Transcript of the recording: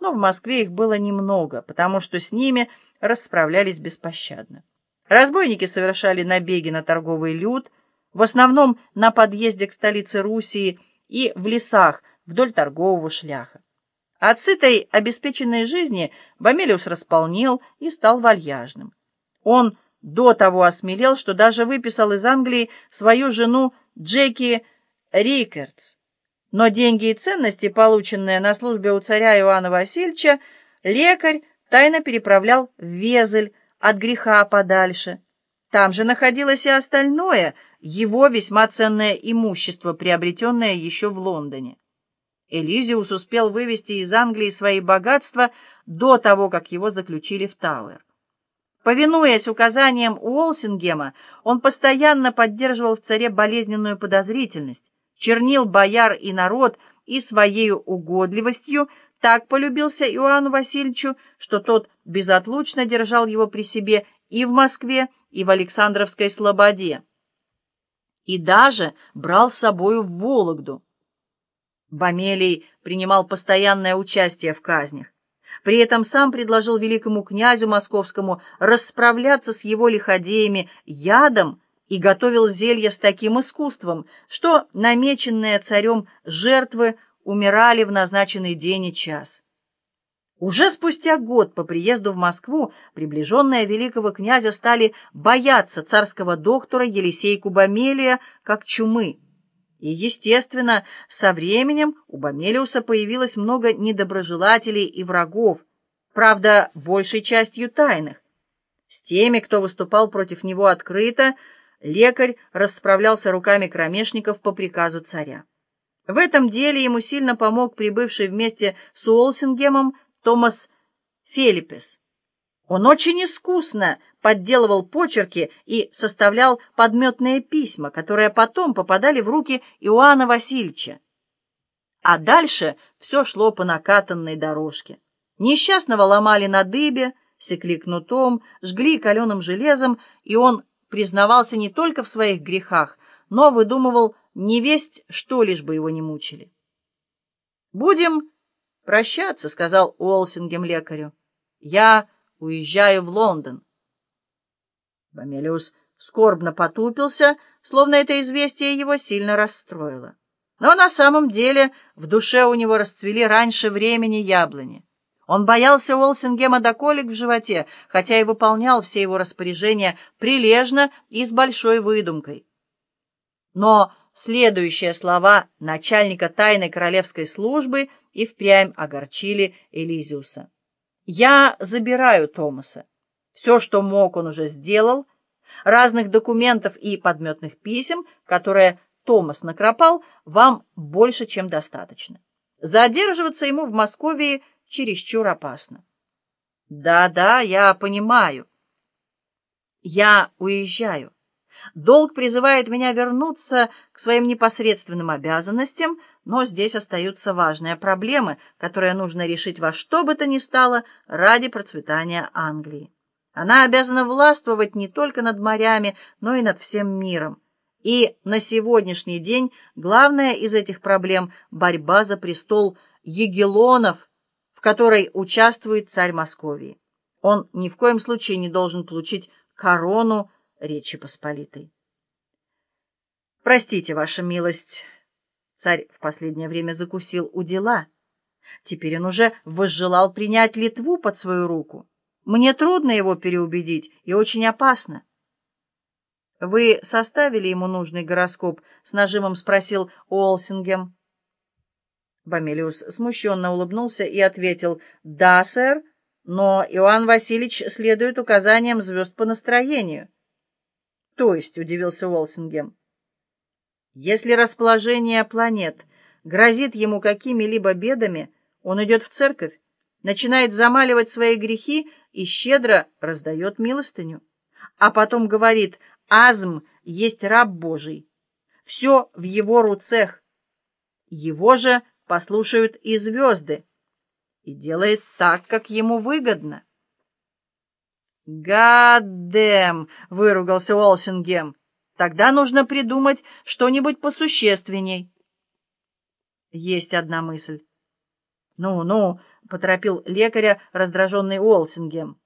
но в Москве их было немного, потому что с ними расправлялись беспощадно. Разбойники совершали набеги на торговый люд, в основном на подъезде к столице Руси и в лесах вдоль торгового шляха. От сытой, обеспеченной жизни Бомелиус располнел и стал вальяжным. Он до того осмелел, что даже выписал из Англии свою жену Джеки Рикертс. Но деньги и ценности, полученные на службе у царя Иоанна Васильевича, лекарь тайно переправлял в Везель от греха подальше. Там же находилось и остальное, его весьма ценное имущество, приобретенное еще в Лондоне. Элизиус успел вывести из Англии свои богатства до того, как его заключили в Тауэр. Повинуясь указаниям Уолсингема, он постоянно поддерживал в царе болезненную подозрительность, чернил бояр и народ и своей угодливостью так полюбился Иоанну Васильевичу, что тот безотлучно держал его при себе и в Москве, и в Александровской Слободе, и даже брал с собою в Вологду. Бомелий принимал постоянное участие в казнях. При этом сам предложил великому князю московскому расправляться с его лиходеями ядом и готовил зелья с таким искусством, что намеченные царем жертвы умирали в назначенный день и час. Уже спустя год по приезду в Москву приближенные великого князя стали бояться царского доктора Елисейку Бомелия как чумы. И, естественно, со временем у Бомелиуса появилось много недоброжелателей и врагов, правда, большей частью тайных. С теми, кто выступал против него открыто, лекарь расправлялся руками кромешников по приказу царя. В этом деле ему сильно помог прибывший вместе с Уолсингемом Томас Фелипес. Он очень искусно подделывал почерки и составлял подметные письма, которые потом попадали в руки Иоанна Васильевича. А дальше все шло по накатанной дорожке. Несчастного ломали на дыбе, секли кнутом, жгли каленым железом, и он признавался не только в своих грехах, но выдумывал невесть, что лишь бы его не мучили. «Будем прощаться», — сказал Уолсингем лекарю. «Я уезжаю в Лондон». Бомелиус скорбно потупился, словно это известие его сильно расстроило. Но на самом деле в душе у него расцвели раньше времени яблони. Он боялся Уолсингема до колик в животе, хотя и выполнял все его распоряжения прилежно и с большой выдумкой. Но следующие слова начальника тайной королевской службы и впрямь огорчили Элизиуса. «Я забираю Томаса. Все, что мог, он уже сделал. Разных документов и подметных писем, которые Томас накропал, вам больше, чем достаточно. Задерживаться ему в Москве чересчур опасно. Да-да, я понимаю. Я уезжаю. Долг призывает меня вернуться к своим непосредственным обязанностям, но здесь остаются важные проблемы, которые нужно решить во что бы то ни стало ради процветания Англии. Она обязана властвовать не только над морями, но и над всем миром. И на сегодняшний день главная из этих проблем – борьба за престол Егелонов, в которой участвует царь Московии. Он ни в коем случае не должен получить корону Речи Посполитой. «Простите, ваша милость», — царь в последнее время закусил у дела. Теперь он уже возжелал принять Литву под свою руку. Мне трудно его переубедить и очень опасно. «Вы составили ему нужный гороскоп?» — с нажимом спросил Уолсингем. Бомелиус смущенно улыбнулся и ответил «Да, сэр, но Иоанн Васильевич следует указаниям звезд по настроению». «То есть?» — удивился Уолсингем. «Если расположение планет грозит ему какими-либо бедами, он идет в церковь, начинает замаливать свои грехи и щедро раздает милостыню. А потом говорит, Азм есть раб Божий. Все в его руцех. Его же послушают и звезды. И делает так, как ему выгодно. «Гаддэм!» — выругался Уолсингем. «Тогда нужно придумать что-нибудь посущественней». Есть одна мысль. «Ну-ну», — поторопил лекаря раздраженный Уолсингем.